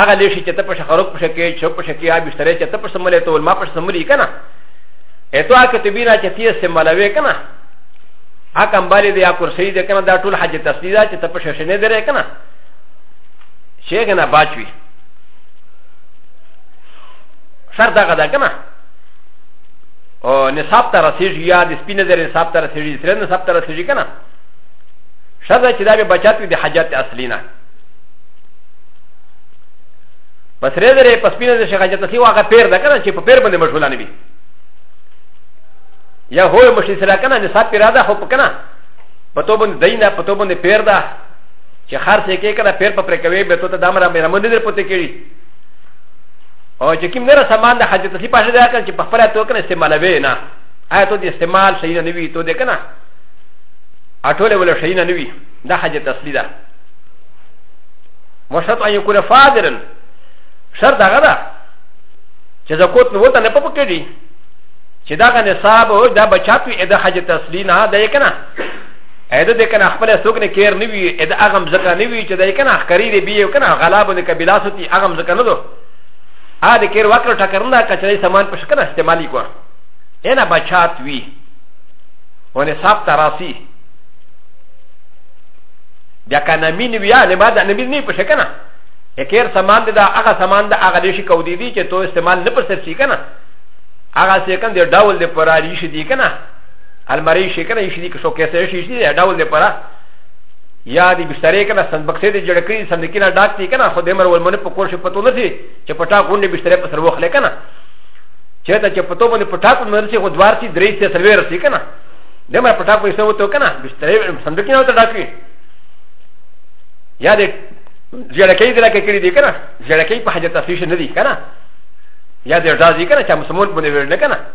[SPEAKER 1] اغا لیشی چاتا پا شخروک پا شکی چو پا شکی آبی شتره چاتا پا سمالی تو علماء پا سمالی کنا ایتو آکا تبینا چاتی استعمالوی کنا آکا امبالی دی آکور سید کنا دا طول حج تسلیدہ چاتا پا ششنے درے کنا شیگنا باچوی شرط آغا دا کنا او نصاب ته رسېږي یا د سپین زر نصاب ته رسېږي سره نصاب ته رسېږي که نه ښه ده چې دا به بچت وي د حاجت اصلي نه په سره زر په سپین زر چې حاجت اصلي وو هغه پیر ده که نه چې په پیر باندې مشغولانه وي یا هو یې مشري سره که نه نصاب پیرا ده خو په که نه په تو باندې دی نه په تو باندې پیر ده چې خرڅ یې کوي که نه پیر په پرې کوي بیا تو ته دا مره مېرمن نه در پوتې کړي او چې کوم نره سامان د حاجت سی پاشه ده کړ چې په خپل توکل استعمالوي نه آیا ته د استعمال شي نه وي ته ده کنه اټوله ولا شي نه وي دا حاجت اصلي ده مشرط ان يكون فاضلا شرط هغه ده چې زکوت نو ته نه پپ کړي چې دا غ نصاب او دا بچاپي د حاجت اصلي نه ده کنه اې د دې کنه خپل څوک نه کېر نه وي د اغم زکه نه وي چې دا کنه خري دی بي کنه غلابونه کبلاسوتي اغم زکه نه ده アディケルワクルタカナカチェイサマンパシカナステマリコエナバチャートウィーネサプタラシーでかなみにやればだねびにぷしゃかな。えけさまんでだあがさまんだあがでしかうでりけとしてまんねぷせしかな。あがせかんでだうでぱらりしでかな。あまりしかなしでかしょけせしでだうでぱら。やでびしたれかな、サンバクセでジャーキー、サンディキナダーティーかな、ホデマー、ウォルモネポコシュポトノシー、チェポタコンでびしたれパサローレかな。チェタチェポトモネポタコンのシー、ウォドワーシー、デレイセルベルシーかな。でもポタコイソウトかな、びしたれ、サンディキナダーキー。やで、ジャーキーでらけきりでかな、ジャーキーパハジャタシューシューディーかな。やで、ダーディーかな、チャムソモン、ボネベルネかな。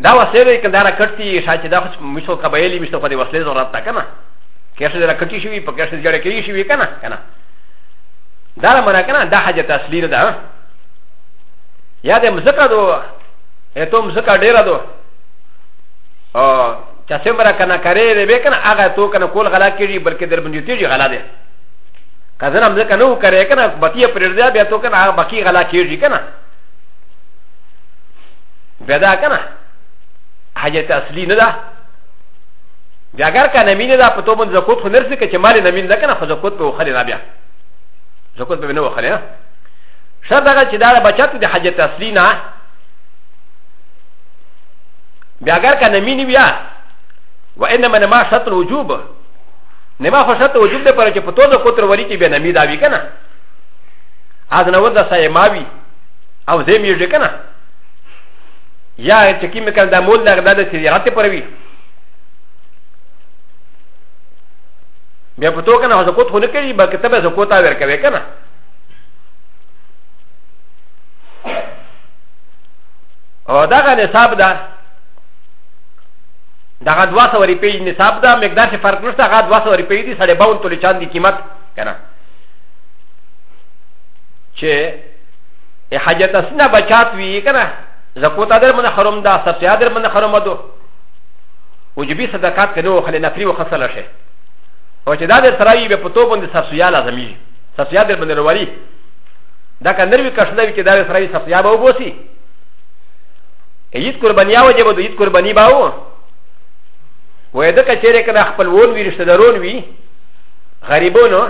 [SPEAKER 1] だわせれかだらかってしゃちだみそかばえりみそかでわせれぞらたかな。キャシャラカティシュウィパキャシャラカティシュウィカナカナ。だらまらかな、だはじゃたすりだ。やでむずかど、えとむずかでらど。チャセマラカナカレレベカナアガトカナコーララキリバケデルブニューティジャガラデ。カザナムズカノカレカナバティアプレザビアトカナアバキガラキリカナ。ベダカナ。حاجت اصلي نه ده بیا اگر که نمین نه ده په تو باندې زکوت خو نرسي که چې مالې نمین ده که نه خو زکوت به وخلې نه بیا زکوت به نه وخلې نه شرط هغه چې دا بچت د حاجت اصلي نه بیا اگر که نمین بیا و انما نما شرط الوجوب نما خو شرط وجوب ده پر چې په تو زکوت ورولي چې بیا نمین دا وي که نه از نور ده سایه ماوي او زیم یې که نه やチキメカンダモンダーダダシリアテパビビアプトカナハザコトネケリバケタベザコタウェケベケナオダガネサブダダガドワサウリペイネサブダメダシファクルサガドワサウリペイディサレバウントリチャンディキマッケナチェハジャタスナバチャトウィーケナ ز ك و ت ا د ر من حرم دا س ب س ي ا د ر من حرم دو وجبي صدقات كنو خلي نفري وخسل شه و چې دا د سراوي به پتو باندې سرسویا لازمي سرسویا در باندې روالي دا که نروي کښنه وي چې دا د سراوي سرسویا به وبوسي عید قربانیا وجب د عید قرباني باو و دا که چیرې کنه خپل ون وي رشتہ دارون وي غریبونو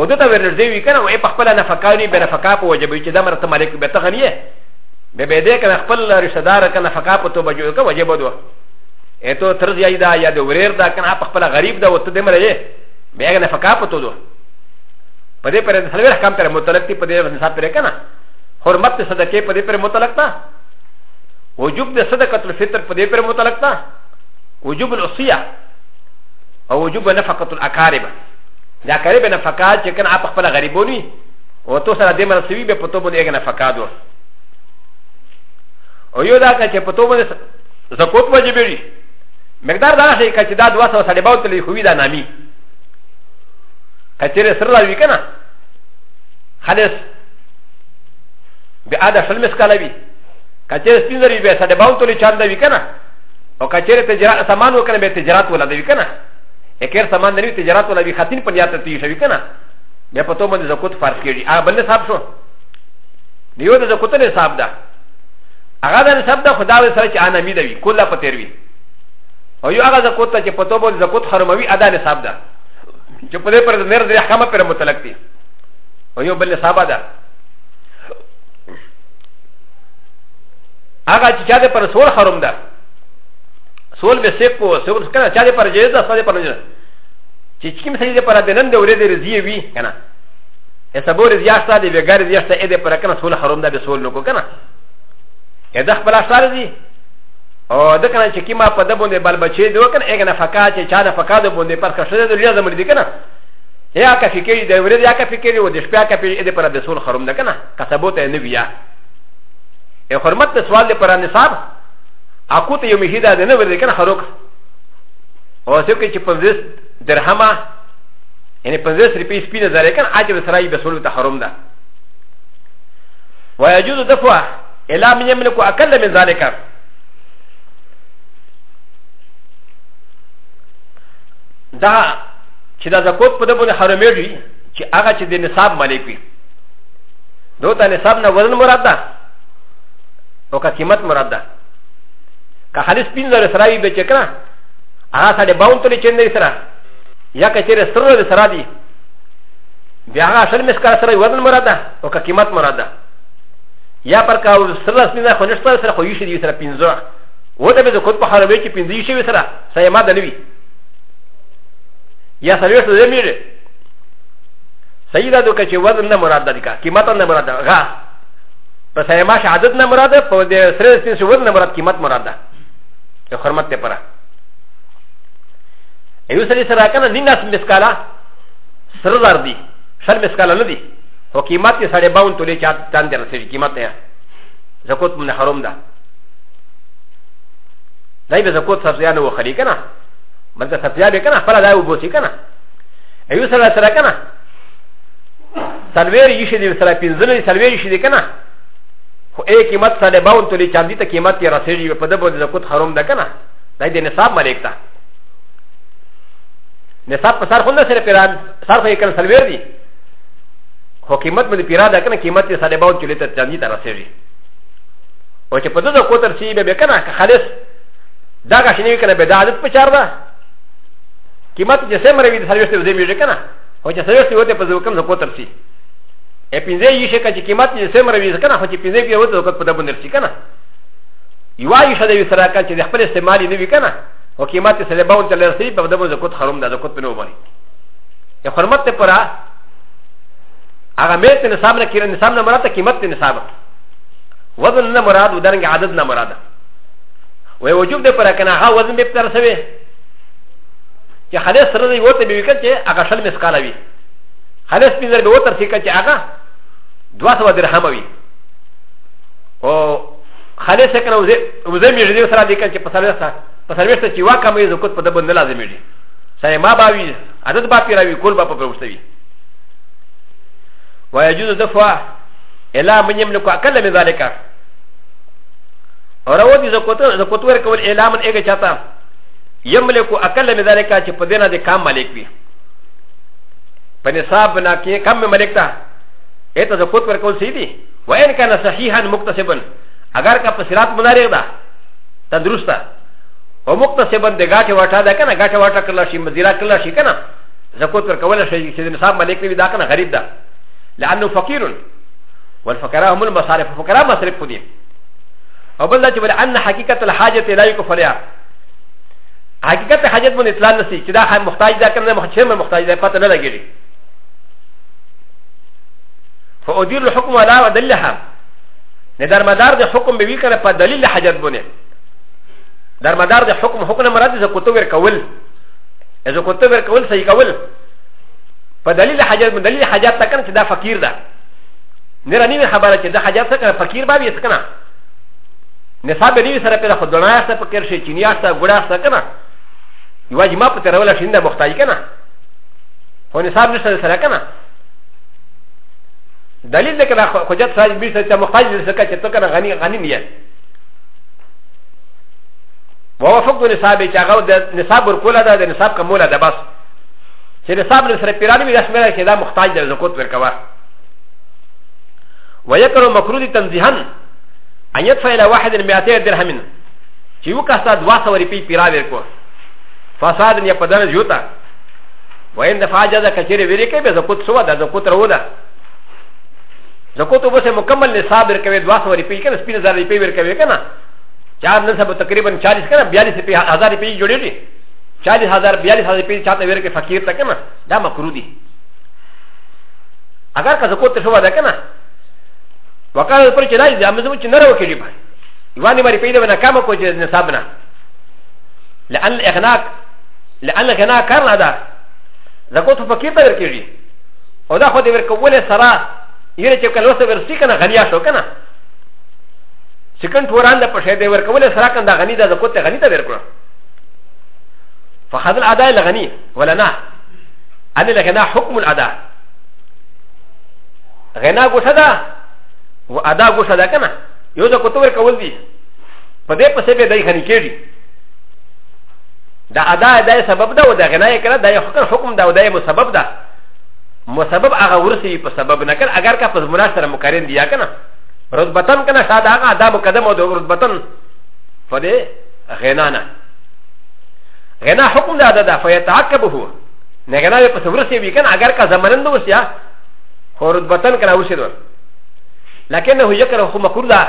[SPEAKER 1] و دا ته ورنږدې وي کنه و په خپل نفقاني به نفقا په وجب چې دا مرته مالک به ته غنیه ب ب د ک ن خپل رشتہدار ک ن فقا په تو بجو ک وجب دو اته تر ځای دا یا د وریر دا ک ن خپل غریب دا وته دمر یې بیا ک ن فقا په تو دو په دې پر سلویر کم پر متلق تی په دې حساب پر کنه حرمت صدقه په دې پر متلق تا وجوب د صدقه الفطر په دې پر متلق تا وجوب الوصيه او وجوب نفقه الاقارب دا قریب نفقات چې کنه خپل غریبونی او تو سره دمر سوي به په تو باندې نفقات دو او یو دا چې په توبه زکوت واجب دی مقدار دا شي چې دا 200 سره باو تلې خو دا نامي کچره سره لوي کنه خالص به ادا شل مسکاله وي کچره سپین لري به سره باو تلې چاند وي کنه او کچره تجارت سامان وکنه به تجارت ولا دی کنه اکر سامان دی تجارت ولا وي خاتین په یاد ته شي کنه به په توبه زکوت فرض کیږي ا بل صاحب شو نیو د زکوت نه صاحب ده هغه د نسب د خدا سره چې انامي ده وي کله په تیر وي او یو هغه زکوت ته چې په توبه زکوت حرموي ادا نسب ده چې په دې پر د نر د احکام پر متعلق دي او یو بل نسب ده هغه چې چا دې پر سول حرم ده سول به سیک کو سول کنه چا دې پر جیز ده ساده پر نه چې کوم سړي دې پر د نن د ورې د رضی وي کنه ا سبور زیاشت دی وګار زیاشت اې دې پر کنه سول حرم ده به سول نو کو کنه ا د خ بلا سار دي او د کنه چې کیما په د باندې بل بچي دی وکنه اګه نه فقا چې چا نه فقا د باندې پر خشه د لیا زمړي دي کنه یا کا فکر دی ورې یا کا فکر و د شپه کا فکر دی پر د سول خرم نه کنه کسبوت نه بیا ا حرمت ته سوال دی پر نصاب اكو ته یو میهدا نه ور دي کنه خروق او څوک چې پنځه درهمه یعنی پنځه روپۍ سپینه زره کنه اجر سره یې بسول ته حرم ده ويجوز دفعه الا من يملك اقل من ذلك دا چې دا زکوت په دبونه حرامېږي چې هغه چې د نصاب مالک وي دوته نصاب نه وزن مراد ده او که قیمت مراد ده که خالص پینځه سره وي به چې کنه هغه ساده باون تلې چندې سره یا که چیرې سره سره دي بیا هغه اصل مسکار سره وزن مراد ده او که قیمت مراد ده やパカウスラスミナホネスタスラホユシリスラピンゾー。whatever the Kutpa Harawaki Pindi Shivisra, Sayama Dalivi. Yes, I used to them here. Sayida do Kachi was in the Muradadika, Kimatan the Murada, Ga. But Sayama Shadat Namurada for the three things you wouldn't Murat Kimat Murada. The Hormat Tepara. And you said, Sarakana Ninas Miskala, Srardi, Shar Miskala Ludi. و قیمت یې سړی باون تولی چا تاندې رسېږي قیمت یې زکوت من حرم ده دای به زکوت سبزیان وخري که نه بلکې سبزیا به که نه خپله دا وبوسي که نه یو سره سره که نه سلویر یې شي دی سره پنځلې سلویر یې شي دی که نه خو ای قیمت سړی باون تولی چاندې ته قیمت یې رسېږي په ده باندې زکوت حرم ده که نه دای د نصاب ملک ته نصاب په سر خو نه سره پیران سر خو یې کله سلویر دی هو قیمت مې پیرا ده کنه قیمت یې ساده باور چلی ته چاندي ته رسېږي او چې په دغه کوتر سي به کنه خالص دا که شنو کنه به د عادت په چار ده قیمت چې سم روي د سرویس ته زمي کنه او چې سرویس ته په ځو کم کوتر سي ا پینځه یې شکه چې قیمت یې سم روي کنه خو چې پینځه یې وته په دبن درسي کنه یو یې شاده یې سره کړ چې خپل استعمال نه وی کنه او قیمت یې سره باور چلی رسېږي په دبن کوت خرم ده کوت په نو باندې یا حرمت ته پره هغه مې ته نصاب نه کړي نصاب نه مراد قیمت ته نصاب وزن نه مراد ودرنګ عدد نه مراد وې وجوب دې پر کنه ها وزن به پر سوي چې خلاص سره دی وته به وکړي چې هغه شل مسکاله وي خلاص پینځر به وته سیکه چې هغه 200 درهم وي او خلاص کنه وزه وزه مې دې سره دې کړي چې په سره سره په سره سره چې واکه مې زکوت په دبن نه لازمي دي سره ما باوي عدد با پیراوي کول با په پروستوي ويجوز دفع الى من يملك اقل من ذلك وراودي زكوتور كول الى من اجا شاتا يملك اقل من ذلك شفدنا دي كام ملك بي فنصابنا كي كم ملكتا ايتا زكوتور كول سيدي وان كان صحيحا مكتسبا اگر کا پسرات منارے دا تندرستا او مکتسبا دے گاٹے واٹا دا کنا گاٹے واٹا کرلا شی مزیرا کرلا شی کنا زکوتور کولا شی چې نصاب ملک بي دا کنا غریب دا لانه فقير والفقراء هم المصارف فقراء مصرف خذي او بل ذلك لان حقيقه الحاجه لا يكفلها حقيقه حاجت من اطلاع نسي كدا محتاج ذا كان محتاج من محتاج ذا فاتنا لغيري فادير الحكم على ودلها ندر مدار ده حكم بيبي كان فدليل حاجت بنه در مدار ده حكم حكم مراد ز كتب ور کول ز كتب ور کول صحیح کول فدليل حاجات من دليل حاجات تكن سدا فقير دا نرى نيم حبارة سدا حاجات تكن فقير بابي سكنا نصاب نيم سر پیدا خود دنیا ستا فقير شي چينيا ستا گڑا ستا کنا يواجي ما پتر ولا شين دا مختاج کنا هو نصاب نشتا سر کنا دليل دا کنا خجات ساج بیر ستا مختاج سکا چتو کنا غنی غنی نیا ووافق نصابي چاغاو نصاب ورکولا دا نصاب کمولا دا بس چې د صاحب سره پیرانی وي رسمه کې دا محتاج دی زکوت ورکوا ويكره مكرودي تنزيها ان يدفع الى واحد المئتي درهم چې وکاسا دوا سوري پی پیرا ورکو فساد نه پدنه جوتا وين دفع جزا کچره ویری کې به زکوت سو ده زکوت رونه زکوت وبسه مکمل نصاب ورکوي دوا سوري پی کنه سپین زاري پی ورکوي کنه چار نه سب تقریبا 40 کنه 42 هزار پی جوړېږي チャリハザー、ビアリハザーピーチャータウェルケファキータケナ、ダマクルディ。アガカザコテシュワダケナ。ワカラプリチライズ、アムズムチナロケリバ。イワニマリペイドウナカマコジェネサブナ。ランエナランエナカナダ。ザコトファキータウェルケリ。オダホディベルコウレサラ、ユレチェケロセベルシカナガニアショケナ。シカントウランダパシェディベルコウレサラカンダガニダザコテガニダベルコラ。فهذا الاداء لغني ولنا انا لغنى حكم الاداء غنى غشدا واداء غشدا كما يوزا كتور كول دي فدي بسبب داي غني كيري دا اداء دا سبب دا ودا غنى كلا دا حكم حكم دا ودا مسبب دا مسبب اغا ورسي بسبب نكر اگر کا فزمنا سره مقارن دیا کنا رتبتن کنا شاد اغا ادا مقدم او رتبتن فدي غنانا غنا حكم دا دا فيتعقبه نغنا په سمرسي وي کنه اگر کا زمانند وسیا خورد بطن کرا وسیدو لكنه يكره هو مكرودا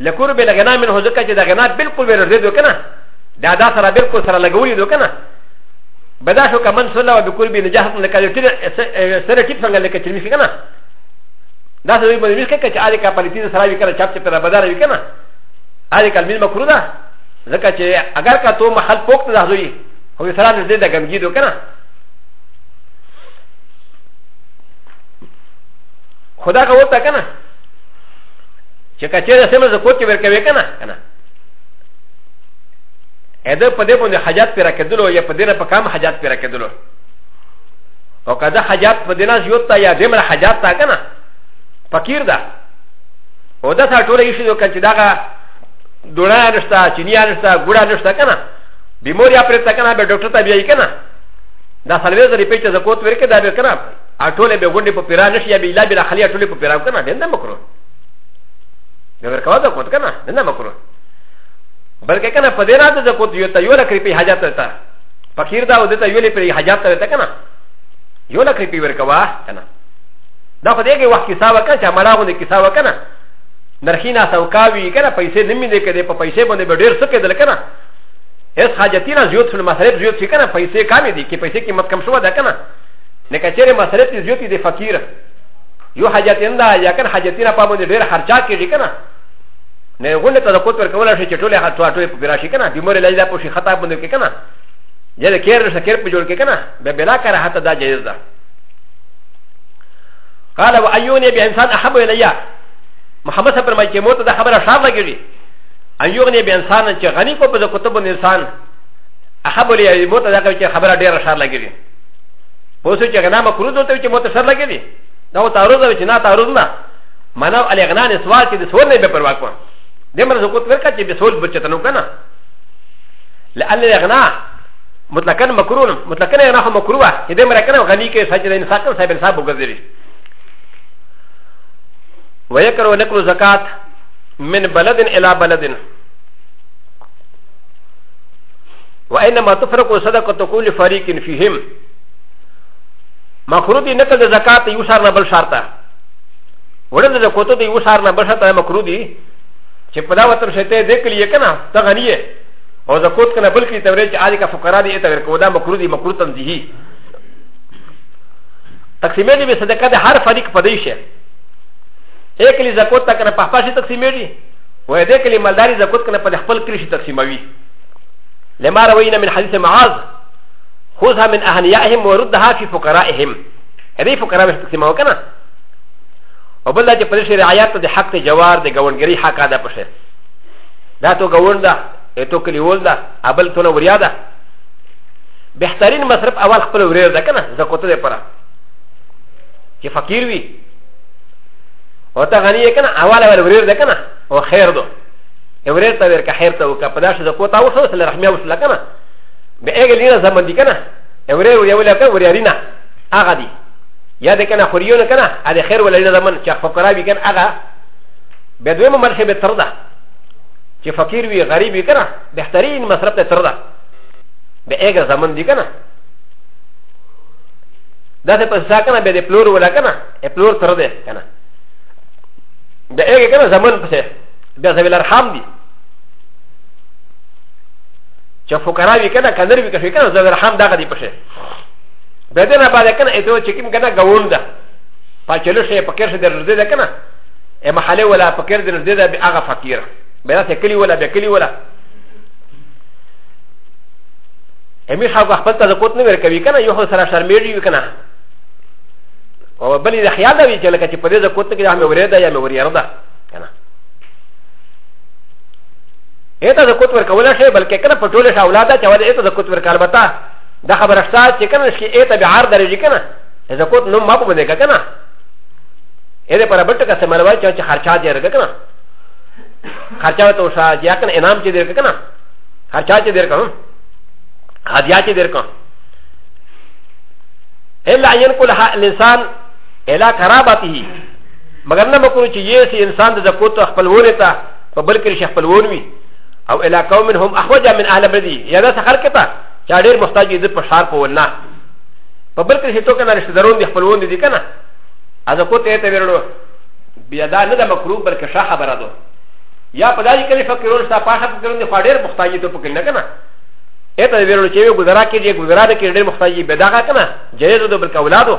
[SPEAKER 1] لكور بلا غنا من هو زكاه دا غنا بالكل ورزيد کنه دا دا سره بالكل سره لګولې دو کنه بدا شو کمن سلا و بكل بنجاحت لکه سره ټیپ څنګه لکه چرمی کنه دا سوي باندې مې کړه چې اړیکه پلیتې سره وی کړه چاپ چې پر بدار وی کنه اړیکه مې مکرودا ځکه چې اگر که تو محل پوک ته راځوي خو سره نږدې د ګمګیدو که نه خدا که ورته که نه چې که چېرې سمه زه کوچې ورکوې که نه که نه اده په دې باندې حاجات پیرا کېدلو یا په دې نه په کام حاجات پیرا کېدلو او که دا حاجات په دې نه زیوت تا یا دې مره حاجات تا که نه فقیر ده او دا سره ټوله ایښې ده که چې دغه دونا نشتا چینیا نشتا ګوړه نشتا کنه بیموریا پرتا کنه به ډاکټر ته بیای کنه دا سلویز ری پیچ زکوت ورکه دا به کنه اټوله به ګونډه په پیرا نشي یا به الا به خلی اټوله په پیرا کنه دنده مکرو دا ورکوا زکوت کنه دنده مکرو بلکې کنه په دې راته زکوت یو ته یو لکری په حاجت ته فقیر دا ودته یو لکری په حاجت ته کنه یو لکری په ورکوا کنه دا په دې کې وخت حساب کنه چې مړه غو دې حساب کنه نرخي ناسا وكاوي كنا پايسي نمي دي كده پا پايسي بنده بدير سكي دل كنا اس حاجتينا زيوت سن مسرب زيوت سي كنا پايسي كامي دي كي پايسي كي مت کم شوا ده كنا نكا چيري مسرب تي زيوتي دي فقير يو حاجتين دا يا كن حاجتينا پا بنده دير خرچا كي دي كنا نغونه تذكوت ورکولا شي چټولې هټوا ټوې په براشي کنه بیمار لای دا په شي خطا بنده کې کنه یا د کیر سره کیر په جوړ کې کنه به بلا کر هتا دا جایز ده قال و ايوني بانسان احب اليا محمد صاحب فرمایي چې موته دا خبره شار لګېږي ان یو غني به انسان چې غني کو په کتب انسان هغه بلی موته دا چې خبره ډېره شار لګېږي اوس چې غنا مکروز ته چې موته شار لګېږي دا و تعرض چې نه تعرض نه مانو علی غنا نسوال چې د سور نه به پروا کوم دې مرزه کوت ورکا چې به سول بچتنو کنه لأن الغناء مطلقا مكروه مطلقا غناء مكروه إذا مركنا غني كي سجد إنسان سايب إنسان بوغزيري ويكره نقل زكاة من بلد إلى بلد وإنما تفرق صدقة كل فريق فيهم مخروضي نقل زكاة يوشارنا بل شرطة ولد زكوتو دي يوشارنا بل شرطة مخروضي چې په دا وتر شته دې کلیه کنه ته غنیه او زکوت کنه بل کې تورې چې عادي کا فقرا دي ته ورکو دا مکرو دي مکرو تنزیهي تقسیمې دې صدقه د هر فريق پدې شه ا ك ل ي زكوت تكن فاشي تقسيمي و ا د ك ل ي مالداري زكوت كن فدخل كريشي تقسيمي لما روينا من حديث معاذ خذها من أ غ ن ي ا ء ه م وردها في فقرائهم هذه فقراء مش تقسيمها وكنا وبالله ج ب ل ش رعايات د حق جوار د غونغري حق هذا بشه لا تو غون ده تو كلي ولد ابل تو نوريا ده بهترين مصرف اول خبر ورير ده كنا زكوت ده پرا كي فقير وي و ت غ ن ي ك ن ا اول اول ورير د ك ن ا و خير دو ورير ت ورير ك خير ت و ك ا پداش د کوتا و سوس ل رحمه وسلا كنا ب ايگ لينا زمن دي كنا ورير ورير ولا كنا ورير رينا اغا دي يا د كنا خريون كنا ا د خير ولا لينا زمن چا فقرا بي كن اغا بدوي مرشه بتردا چ فقير وي غريب وي كنا بهترين مصرف تردا ب ايگ زمن دي كنا دا ته پس ځکه نه به د پلور ولا کنه پلور تر دې کنه د هغه کنه زمون پسې بیا زویل ارحام دي چې فقرا وی کنه کنر وی کنه زویل ارحام دغه دی پسې به دې نه باندې کنه اته چې کوم کنه غوون ده پچلو شي پکې شه درځي ده کنه ا محله ولا پکې درځي ده به هغه فقیر به نه کلی ولا به کلی ولا امی خو خپل ته قوت نه ورکوي کنه یو سره شرمېږي کنه و بل د خیال دی چې لکه چې په دې ځکه کوته کې هم ورې ده یا مې ورې ده کنه اته د کوت ورکول شي بلکې کنه په ټوله شاولاده چې ولې اته د کوت ورکال بتا دا خبره شته چې کنه شي اته به عار درې کنه اذا کوت نو ما په باندې کنه اته پر بټ کا سمروي چې خرچا دې رګ کنه خرچا ته وشا یا کنه انعام چې دې رګ کنه خرچا چې دې رګ هدیه چې دې رګ الا ينقل الانسان الا کرابته مگر نه مکرو چې یې سي انسان د زکوت خپل ونه ته په بل کې خپل ونوي او الا قوم هم احوج من اهل بدی یا دا سخر کته چې ډېر محتاج دي په شار په ونه په بل کې هیڅ کنه رشتہ درون دي خپل ونه دي کنه از کو ته ته ورلو بیا دا نه د مکرو بلکې شاه خبره ده یا په دایي کې فکرون ستا پاشه فکرون دي ډېر محتاج دي په کنه کنه اته ورلو چې ګزارا کې دي ګزارا کې ډېر محتاج دي بداغه کنه جهیز ده بلکې اولادو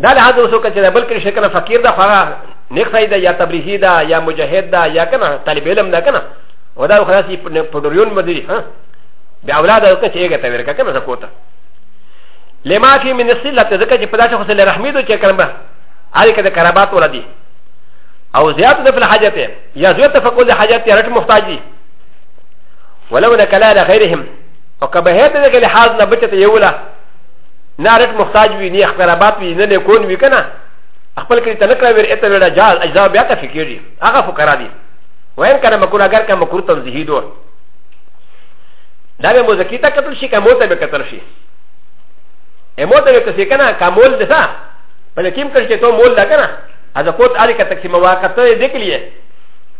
[SPEAKER 1] だらどうそうかじゃなくて、シェクラファキーだファラ、ネクサイダやタブリヒダ、やモジャヘダ、やかな、タリベルムだかな、おだおはし、プロリオンマディ、ハビアウラダウカチエガタベルカカナザコタ。レマキミネシラテザカチプラシャホセレラミドチェカンバ、アリカデカラバトラディ。او زیادت دفل حاجته یا زیادت فقول ده حاجته رت محتاجی ولو نکلا لغیرهم او کبهیت ده که لحاظ نبچت یولا なれもさじびにゃくらばびねこんびかな。あぱりたなかべえたらじゃあ、あざべたしきり。あがふからり。わんからまくらがかまくたんじひど。だれもざきたかとしかもたべかたし。えもたべかしかなかもでさ。パレキムかしてともだかな。あざこたありかたきまわかたできり。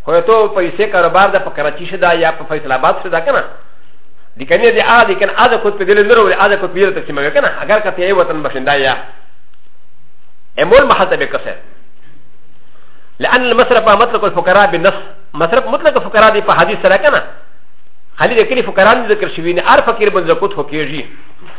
[SPEAKER 1] ほやとぱいせからばだぱからちしだやぱぱいたらばしだかな。لكن هذا عادي كان هذا كنت بدل نرو هذا كنت بدل تسمع كنا أجر كتير وطن بشندايا أمور ما حتى بكسر لأن المصرف مطلق الفقراء بالنص مصرف مطلق الفقراء دي في حديث سرا كنا خلي ذكر الفقراء ذكر شوين عارف فقير بن زكوت فقير جي